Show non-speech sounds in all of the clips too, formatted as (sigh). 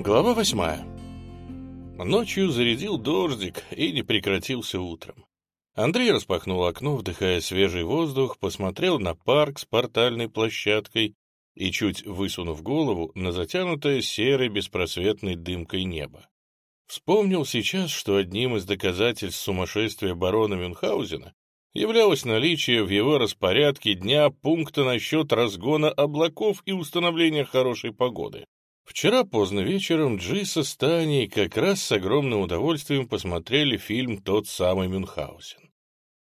Глава восьмая. Ночью зарядил дождик и не прекратился утром. Андрей распахнул окно, вдыхая свежий воздух, посмотрел на парк с портальной площадкой и, чуть высунув голову, на затянутое серой беспросветной дымкой небо. Вспомнил сейчас, что одним из доказательств сумасшествия барона Мюнхгаузена являлось наличие в его распорядке дня пункта насчет разгона облаков и установления хорошей погоды. Вчера поздно вечером Джиса с Таней как раз с огромным удовольствием посмотрели фильм «Тот самый Мюнхгаузен».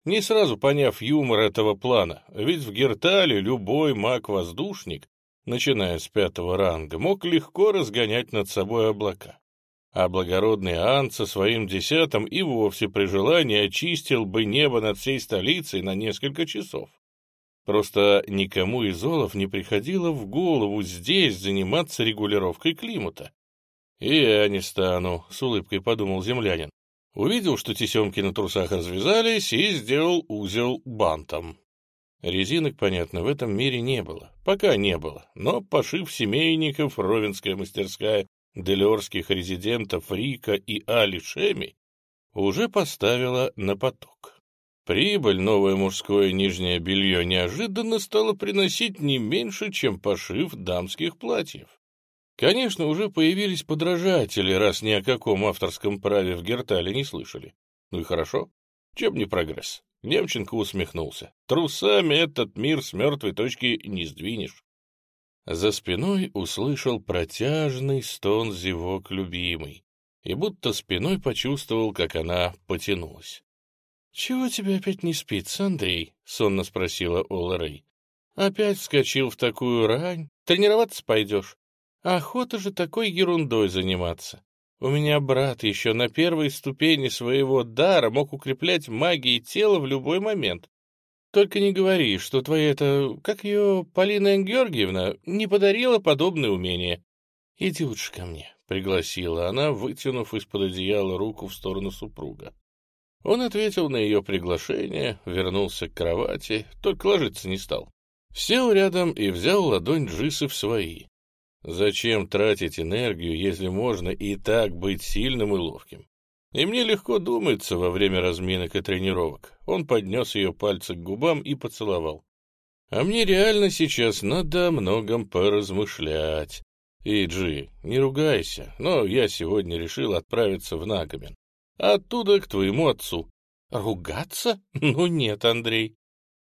Не сразу поняв юмор этого плана, ведь в Гертале любой маг-воздушник, начиная с пятого ранга, мог легко разгонять над собой облака. А благородный Ан со своим десятым и вовсе при желании очистил бы небо над всей столицей на несколько часов. Просто никому из олов не приходило в голову здесь заниматься регулировкой климата. «И я не стану», — с улыбкой подумал землянин. Увидел, что тесемки на трусах развязались, и сделал узел бантом. Резинок, понятно, в этом мире не было. Пока не было. Но пошив семейников, Ровенская мастерская делерских резидентов Рика и Али Шеми уже поставила на поток. Прибыль новое мужское нижнее белье неожиданно стало приносить не меньше, чем пошив дамских платьев. Конечно, уже появились подражатели, раз ни о каком авторском праве в Гертале не слышали. Ну и хорошо. Чем не прогресс? Немченко усмехнулся. Трусами этот мир с мертвой точки не сдвинешь. За спиной услышал протяжный стон зевок любимый и будто спиной почувствовал, как она потянулась. «Чего тебе опять не спится, Андрей?» — сонно спросила Ола Рэй. «Опять вскочил в такую рань? Тренироваться пойдешь? Охота же такой ерундой заниматься. У меня брат еще на первой ступени своего дара мог укреплять магией тело в любой момент. Только не говори, что твоя это, как ее, Полина Георгиевна, не подарила подобное умение. Иди лучше ко мне, — пригласила она, вытянув из-под одеяла руку в сторону супруга. Он ответил на ее приглашение, вернулся к кровати, только ложиться не стал. Сел рядом и взял ладонь Джисы в свои. Зачем тратить энергию, если можно и так быть сильным и ловким? И мне легко думается во время разминок и тренировок. Он поднес ее пальцы к губам и поцеловал. А мне реально сейчас надо о многом поразмышлять. И, Джи, не ругайся, но я сегодня решил отправиться в Оттуда к твоему отцу. Ругаться? Ну нет, Андрей.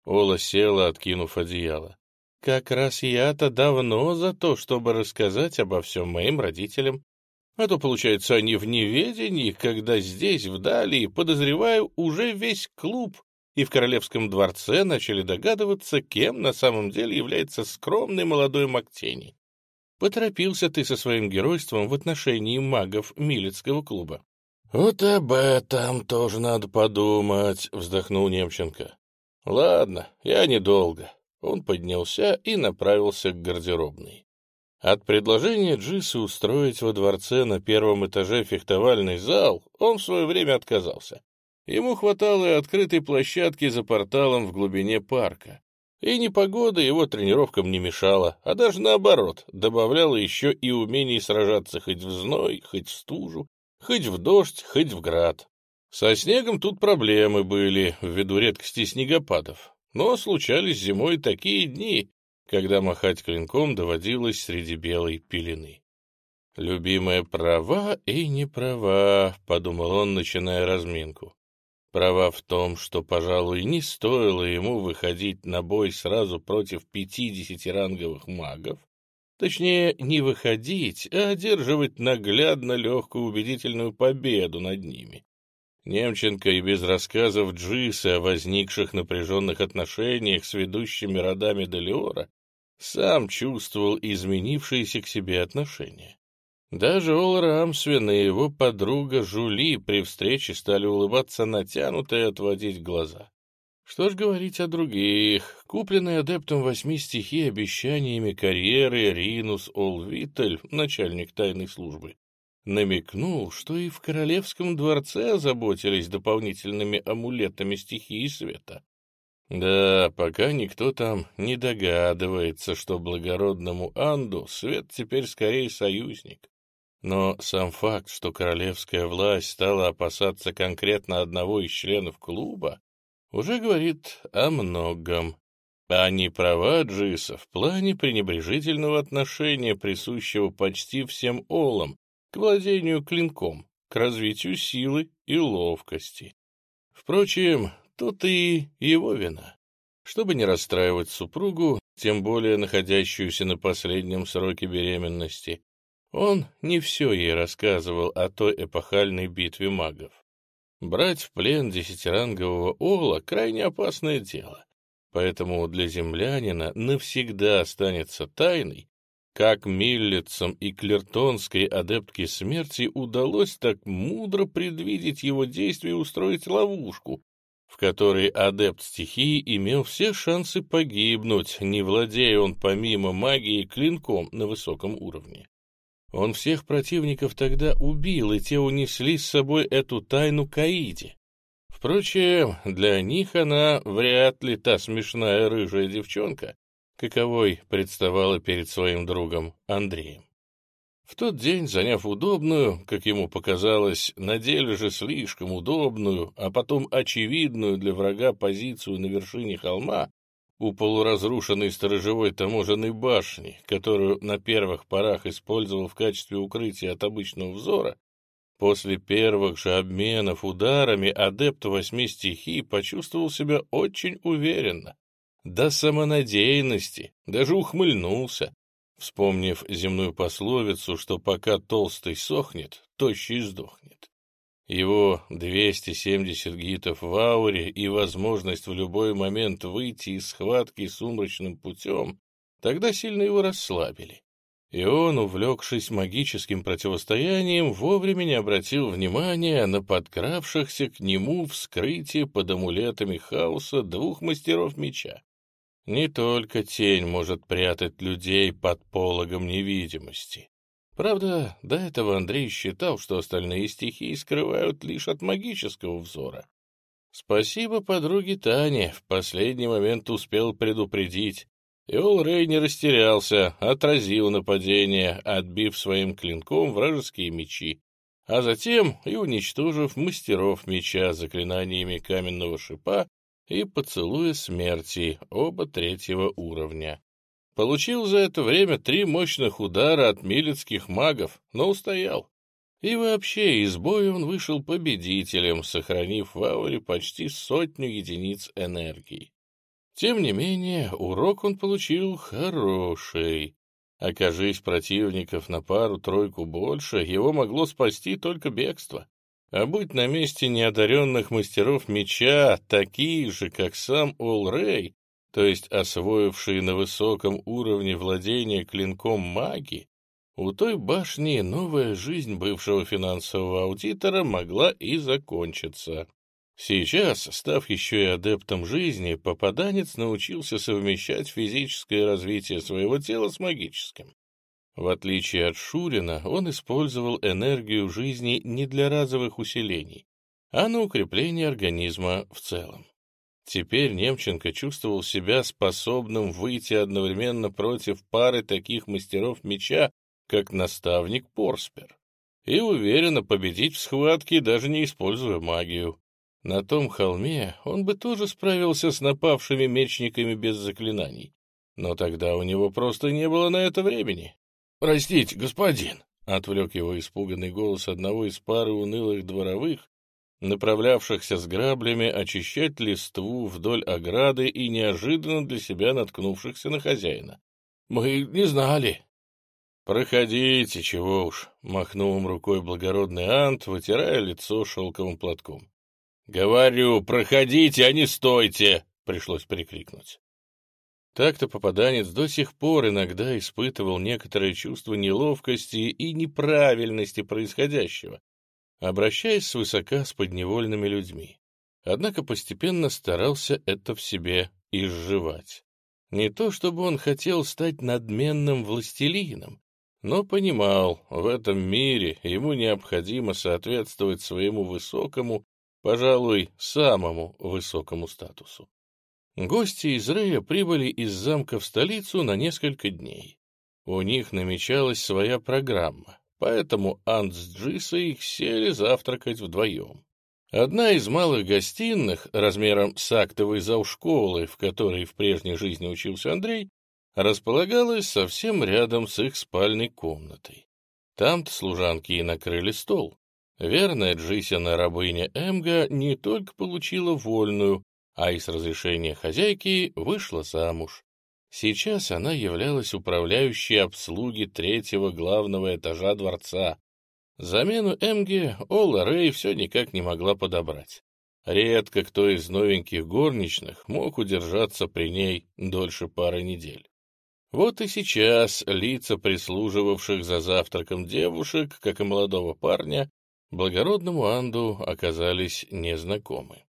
Ола села, откинув одеяло. Как раз я-то давно за то, чтобы рассказать обо всем моим родителям. А то, получается, они в неведении, когда здесь, вдали, подозреваю, уже весь клуб и в королевском дворце начали догадываться, кем на самом деле является скромный молодой Мактени. Поторопился ты со своим геройством в отношении магов Милецкого клуба. «Вот об этом тоже надо подумать», — вздохнул Немченко. «Ладно, я недолго». Он поднялся и направился к гардеробной. От предложения Джисы устроить во дворце на первом этаже фехтовальный зал он в свое время отказался. Ему хватало и открытой площадки за порталом в глубине парка. И непогода его тренировкам не мешала, а даже наоборот, добавляла еще и умений сражаться хоть в зной, хоть в стужу, Хоть в дождь, хоть в град. Со снегом тут проблемы были, ввиду редкости снегопадов. Но случались зимой такие дни, когда махать клинком доводилось среди белой пелены. «Любимая права и не права», — подумал он, начиная разминку. Права в том, что, пожалуй, не стоило ему выходить на бой сразу против пятидесяти ранговых магов, Точнее, не выходить, а одерживать наглядно легкую убедительную победу над ними. Немченко и без рассказов Джисы о возникших напряженных отношениях с ведущими родами Делиора сам чувствовал изменившиеся к себе отношения. Даже Ол Рамсвин и его подруга Жули при встрече стали улыбаться натянуто и отводить глаза. Что ж говорить о других. Купленный адептом восьми стихий обещаниями карьеры Ринус Олвитель, начальник тайной службы, намекнул, что и в королевском дворце озаботились дополнительными амулетами стихии света. Да, пока никто там не догадывается, что благородному Анду свет теперь скорее союзник. Но сам факт, что королевская власть стала опасаться конкретно одного из членов клуба, уже говорит о многом. А не права Джиса в плане пренебрежительного отношения, присущего почти всем олам, к владению клинком, к развитию силы и ловкости. Впрочем, тут и его вина. Чтобы не расстраивать супругу, тем более находящуюся на последнем сроке беременности, он не все ей рассказывал о той эпохальной битве магов. Брать в плен десятирангового ола — крайне опасное дело, поэтому для землянина навсегда останется тайной, как Миллицам и Клертонской адептке смерти удалось так мудро предвидеть его действия и устроить ловушку, в которой адепт стихии имел все шансы погибнуть, не владея он помимо магии клинком на высоком уровне. Он всех противников тогда убил, и те унесли с собой эту тайну Каиде. Впрочем, для них она вряд ли та смешная рыжая девчонка, каковой представала перед своим другом Андреем. В тот день, заняв удобную, как ему показалось, на деле же слишком удобную, а потом очевидную для врага позицию на вершине холма, у полуразрушенной сторожевой таможенной башни, которую на первых порах использовал в качестве укрытия от обычного взора, после первых же обменов ударами адепт восьми стихий почувствовал себя очень уверенно, до самонадеянности, даже ухмыльнулся, вспомнив земную пословицу, что пока толстый сохнет, тощий сдохнет. Его 270 гитов в ауре и возможность в любой момент выйти из схватки сумрачным путем тогда сильно его расслабили. И он, увлекшись магическим противостоянием, вовремя не обратил внимания на подкравшихся к нему вскрытие под амулетами хаоса двух мастеров меча. Не только тень может прятать людей под пологом невидимости. Правда, до этого Андрей считал, что остальные стихии скрывают лишь от магического взора. Спасибо подруге Тане, в последний момент успел предупредить. И Рэй не растерялся, отразил нападение, отбив своим клинком вражеские мечи, а затем и уничтожив мастеров меча заклинаниями каменного шипа и поцелуя смерти, оба третьего уровня. Получил за это время три мощных удара от милецких магов, но устоял. И вообще из боя он вышел победителем, сохранив в ауре почти сотню единиц энергии. Тем не менее, урок он получил хороший. Окажись противников на пару-тройку больше, его могло спасти только бегство. А будь на месте неодаренных мастеров меча, такие же, как сам Ол Рэй, то есть освоившие на высоком уровне владения клинком маги, у той башни новая жизнь бывшего финансового аудитора могла и закончиться. Сейчас, став еще и адептом жизни, попаданец научился совмещать физическое развитие своего тела с магическим. В отличие от Шурина, он использовал энергию жизни не для разовых усилений, а на укрепление организма в целом. Теперь Немченко чувствовал себя способным выйти одновременно против пары таких мастеров меча, как наставник Порспер, и уверенно победить в схватке, даже не используя магию. На том холме он бы тоже справился с напавшими мечниками без заклинаний, но тогда у него просто не было на это времени. «Простите, господин!» — отвлек его испуганный голос одного из пары унылых дворовых, направлявшихся с граблями очищать листву вдоль ограды и неожиданно для себя наткнувшихся на хозяина. «Мы не знали». «Проходите, чего уж», — махнул им рукой благородный Ант, вытирая лицо шелковым платком. «Говорю, проходите, а не стойте!» — пришлось прикрикнуть. Так-то попаданец до сих пор иногда испытывал некоторое чувство неловкости и неправильности происходящего, обращаясь свысока с подневольными людьми. Однако постепенно старался это в себе изживать. Не то чтобы он хотел стать надменным властелином, но понимал, в этом мире ему необходимо соответствовать своему высокому, пожалуй, самому высокому статусу. Гости из Рея прибыли из замка в столицу на несколько дней. У них намечалась своя программа, поэтому Ант с Джисой сели завтракать вдвоем. Одна из малых гостиных, размером с актовой зал школы, в которой в прежней жизни учился Андрей, располагалась совсем рядом с их спальной комнатой. Там-то служанки и накрыли стол. Верная Джисина рабыня Эмга не только получила вольную, а и с разрешения хозяйки вышла замуж. Сейчас она являлась управляющей обслуги третьего главного этажа дворца. Замену Эмге Ола Рэй все никак не могла подобрать. Редко кто из новеньких горничных мог удержаться при ней дольше пары недель. Вот и сейчас лица прислуживавших за завтраком девушек, как и молодого парня, благородному Анду оказались незнакомы.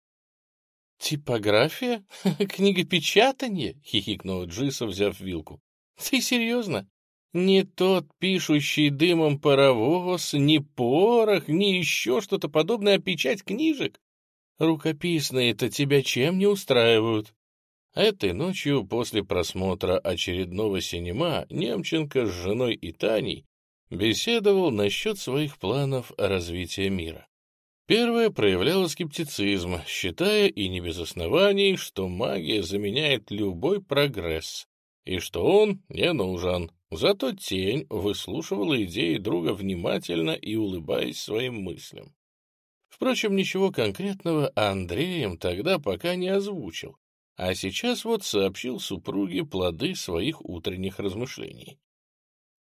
«Типография? (laughs) Книгопечатание?» — хихикнула Джиса, взяв вилку. «Ты серьезно? Не тот пишущий дымом паровоз, ни порох, ни еще что-то подобное, а печать книжек? Рукописные-то тебя чем не устраивают?» Этой ночью после просмотра очередного синема Немченко с женой и Таней беседовал насчет своих планов развития мира. Первая проявляла скептицизм, считая и не без оснований, что магия заменяет любой прогресс, и что он не нужен. Зато тень выслушивала идеи друга внимательно и улыбаясь своим мыслям. Впрочем, ничего конкретного Андреем тогда пока не озвучил, а сейчас вот сообщил супруге плоды своих утренних размышлений.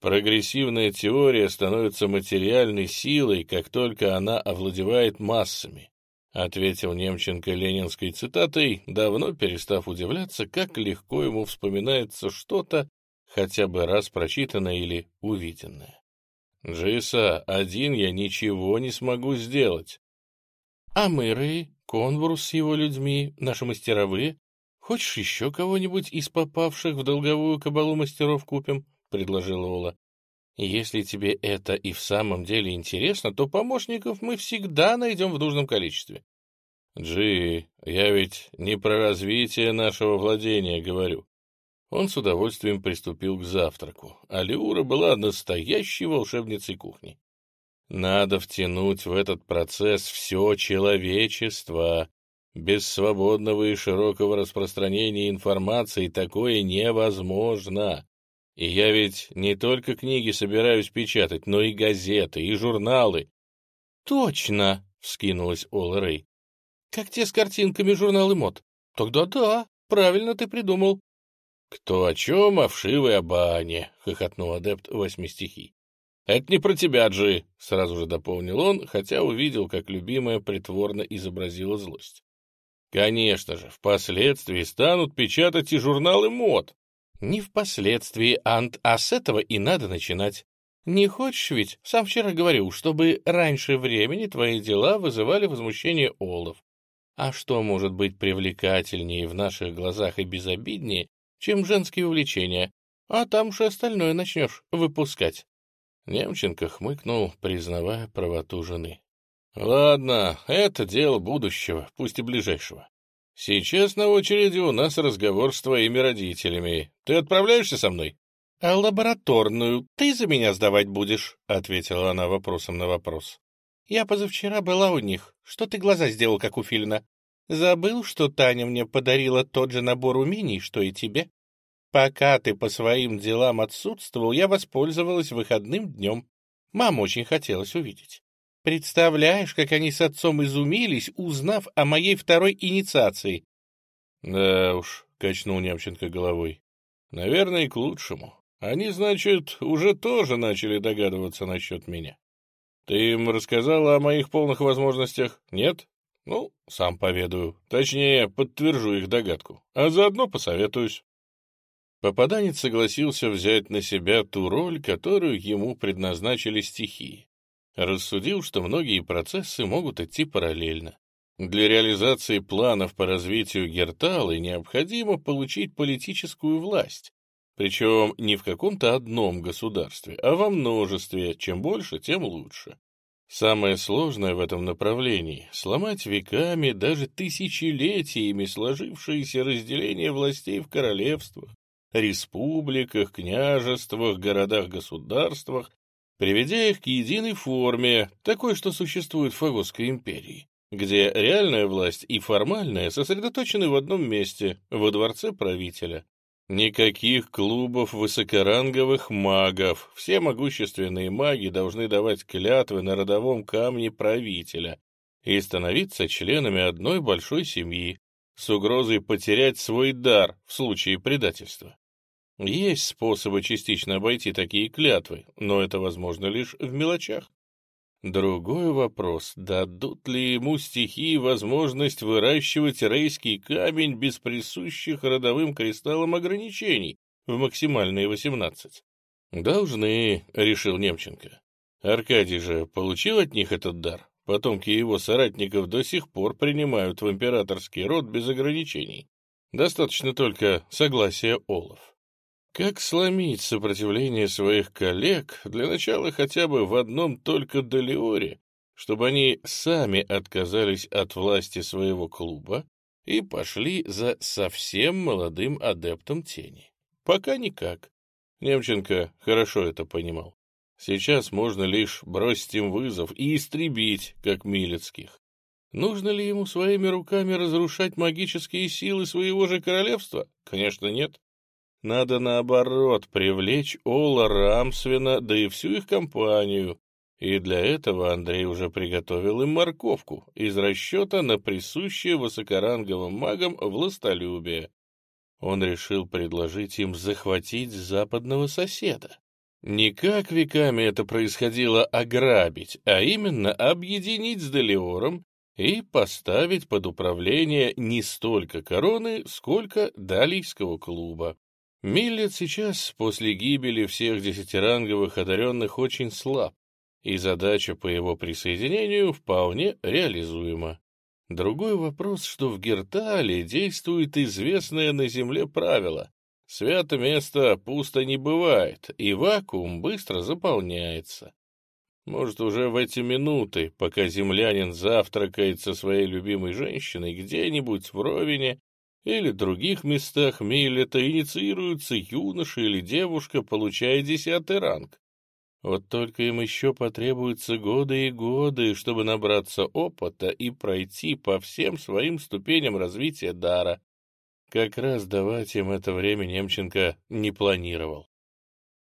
Прогрессивная теория становится материальной силой, как только она овладевает массами, ответил Немченко ленинской цитатой, давно перестав удивляться, как легко ему вспоминается что-то, хотя бы раз прочитанное или увиденное. «Джиса, один я ничего не смогу сделать». «А мы, Рэй, Конвурс с его людьми, наши мастеровые, «Хочешь еще кого-нибудь из попавших в долговую кабалу мастеров купим?» — предложила Ола. «Если тебе это и в самом деле интересно, то помощников мы всегда найдем в нужном количестве». «Джи, я ведь не про развитие нашего владения говорю». Он с удовольствием приступил к завтраку. Алиура была настоящей волшебницей кухни. Надо втянуть в этот процесс все человечество, без свободного и широкого распространения информации такое невозможно. И я ведь не только книги собираюсь печатать, но и газеты, и журналы. — Точно! — вскинулась Ола Рэй. — Как те с картинками журналы мод. — Тогда да, правильно ты придумал. — Кто о чем, а вшивой о бане, — хохотнул адепт восьми стихий. — Это не про тебя, Джи, — сразу же дополнил он, хотя увидел, как любимая притворно изобразила злость. Конечно же, впоследствии станут печатать и журналы мод. Не впоследствии, Ант, а с этого и надо начинать. Не хочешь ведь, сам вчера говорил, чтобы раньше времени твои дела вызывали возмущение Олов. А что может быть привлекательнее в наших глазах и безобиднее, чем женские увлечения? А там уж остальное начнешь выпускать. Немченко хмыкнул, признавая правоту жены. Ладно, это дело будущего, пусть и ближайшего. Сейчас на очереди у нас разговор с твоими родителями. Ты отправляешься со мной? — А лабораторную ты за меня сдавать будешь? — ответила она вопросом на вопрос. — Я позавчера была у них. Что ты глаза сделал, как у Фильна? Забыл, что Таня мне подарила тот же набор умений, что и тебе? Пока ты по своим делам отсутствовал, я воспользовалась выходным днем. Мам очень хотелось увидеть. Представляешь, как они с отцом изумились, узнав о моей второй инициации. — Да уж, — качнул Немченко головой, — наверное, и к лучшему. Они, значит, уже тоже начали догадываться насчет меня. Ты им рассказала о моих полных возможностях? Нет? Ну, сам поведаю. Точнее, подтвержу их догадку. А заодно посоветуюсь. Попаданец согласился взять на себя ту роль, которую ему предназначили стихии. Рассудил, что многие процессы могут идти параллельно. Для реализации планов по развитию Герталы необходимо получить политическую власть, причем не в каком-то одном государстве, а во множестве, чем больше, тем лучше. Самое сложное в этом направлении — сломать веками, даже тысячелетиями сложившееся разделение властей в королевствах, республиках, княжествах, городах-государствах приведя их к единой форме, такой, что существует в Фагосской империи, где реальная власть и формальная сосредоточены в одном месте, во дворце правителя. Никаких клубов высокоранговых магов. Все могущественные маги должны давать клятвы на родовом камне правителя и становиться членами одной большой семьи с угрозой потерять свой дар в случае предательства. Есть способы частично обойти такие клятвы, но это возможно лишь в мелочах. Другой вопрос, дадут ли ему стихии возможность выращивать рейский камень без присущих родовым кристаллам ограничений в максимальные 18? Должны, решил Немченко. Аркадий же получил от них этот дар. Потомки его соратников до сих пор принимают в императорский род без ограничений. Достаточно только согласия Олов. Как сломить сопротивление своих коллег, для начала хотя бы в одном только Долиоре, чтобы они сами отказались от власти своего клуба и пошли за совсем молодым адептом тени? Пока никак. Немченко хорошо это понимал. Сейчас можно лишь бросить им вызов и истребить, как Милецких. Нужно ли ему своими руками разрушать магические силы своего же королевства? Конечно, нет. Надо, наоборот, привлечь Ола Рамсвина, да и всю их компанию. И для этого Андрей уже приготовил им морковку из расчета на присущее высокоранговым магам властолюбие. Он решил предложить им захватить западного соседа. Не как веками это происходило ограбить, а именно объединить с Делиором и поставить под управление не столько короны, сколько Далийского клуба. Миллет сейчас, после гибели всех десятиранговых одаренных, очень слаб, и задача по его присоединению вполне реализуема. Другой вопрос, что в Гертале действует известное на земле правило. Свято место пусто не бывает, и вакуум быстро заполняется. Может, уже в эти минуты, пока землянин завтракает со своей любимой женщиной где-нибудь в Ровине, или других местах Миллета инициируются юноша или девушка, получая десятый ранг. Вот только им еще потребуются годы и годы, чтобы набраться опыта и пройти по всем своим ступеням развития дара. Как раз давать им это время Немченко не планировал.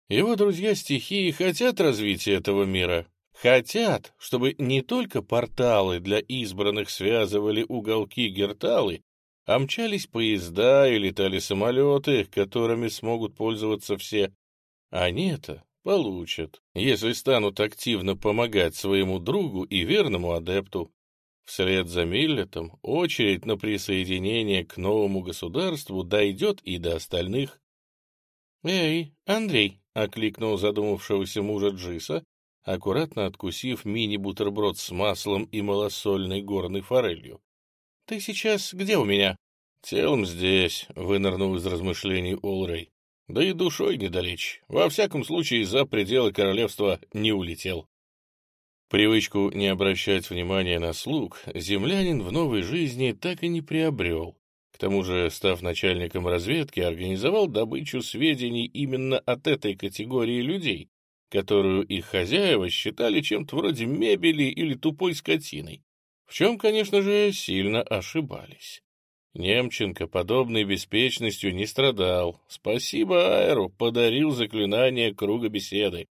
Его друзья стихии хотят развития этого мира, хотят, чтобы не только порталы для избранных связывали уголки Герталы, а мчались поезда и летали самолеты, которыми смогут пользоваться все. Они-то получат, если станут активно помогать своему другу и верному адепту. Вслед за Миллетом очередь на присоединение к новому государству дойдет и до остальных. «Эй, Андрей!» — окликнул задумавшегося мужа Джиса, аккуратно откусив мини-бутерброд с маслом и малосольной горной форелью. «Ты сейчас где у меня?» «Телом здесь», — вынырнул из размышлений Олрей. «Да и душой недалече. Во всяком случае, за пределы королевства не улетел». Привычку не обращать внимания на слуг землянин в новой жизни так и не приобрел. К тому же, став начальником разведки, организовал добычу сведений именно от этой категории людей, которую их хозяева считали чем-то вроде мебели или тупой скотиной в чем, конечно же, сильно ошибались. Немченко подобной беспечностью не страдал. Спасибо Аэру, подарил заклинание круга беседы.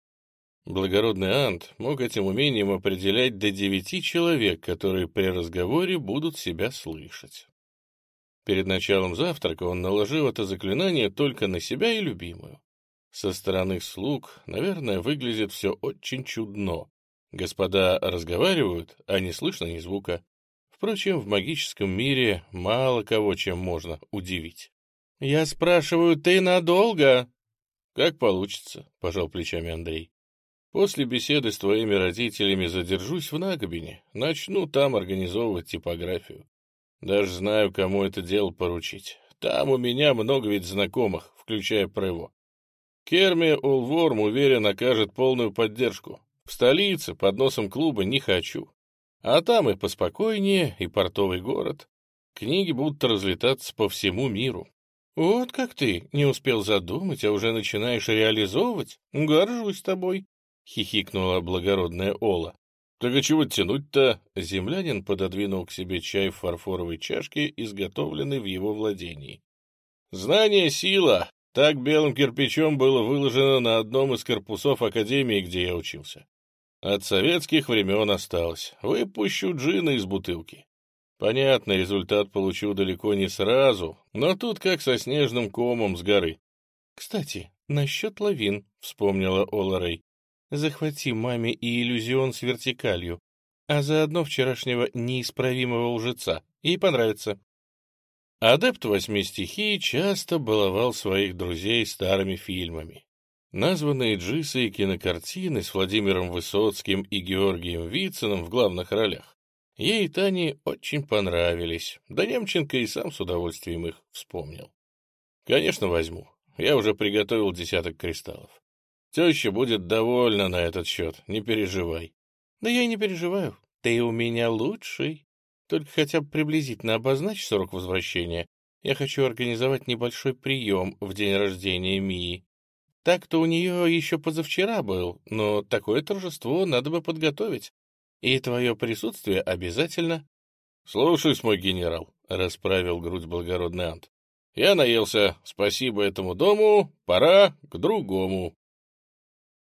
Благородный Ант мог этим умением определять до девяти человек, которые при разговоре будут себя слышать. Перед началом завтрака он наложил это заклинание только на себя и любимую. Со стороны слуг, наверное, выглядит все очень чудно. Господа разговаривают, а не слышно ни звука. Впрочем, в магическом мире мало кого чем можно удивить. «Я спрашиваю, ты надолго?» «Как получится», — пожал плечами Андрей. «После беседы с твоими родителями задержусь в Нагобине, начну там организовывать типографию. Даже знаю, кому это дело поручить. Там у меня много ведь знакомых, включая Прево. Керми Улворм, уверен, окажет полную поддержку. В столице, под носом клуба, не хочу. А там и поспокойнее, и портовый город. Книги будут разлетаться по всему миру. Вот как ты не успел задумать, а уже начинаешь реализовывать? Горжусь тобой. хихикнула благородная Ола. Так а чего тянуть-то? Землянин пододвинул к себе чай в фарфоровой чашке, изготовленный в его владении. Знание — сила. Так белым кирпичом было выложено на одном из корпусов академии, где я учился. От советских времен осталось. Выпущу джина из бутылки. Понятно, результат получу далеко не сразу, но тут как со снежным комом с горы. Кстати, насчет лавин, — вспомнила Ола Рэй. Захвати маме и иллюзион с вертикалью, а заодно вчерашнего неисправимого лжеца. Ей понравится. Адепт восьми стихий часто баловал своих друзей старыми фильмами. Названные Джисы и кинокартины с Владимиром Высоцким и Георгием Вициным в главных ролях ей и Тане очень понравились, да Немченко и сам с удовольствием их вспомнил. Конечно, возьму. Я уже приготовил десяток кристаллов. Теща будет довольна на этот счет, не переживай. Да я и не переживаю. Ты у меня лучший. Только хотя бы приблизительно обозначь срок возвращения. Я хочу организовать небольшой прием в день рождения Мии. Так-то у нее еще позавчера был, но такое торжество надо бы подготовить. И твое присутствие обязательно. — Слушаюсь, мой генерал, — расправил грудь благородный Ант. — Я наелся. Спасибо этому дому. Пора к другому.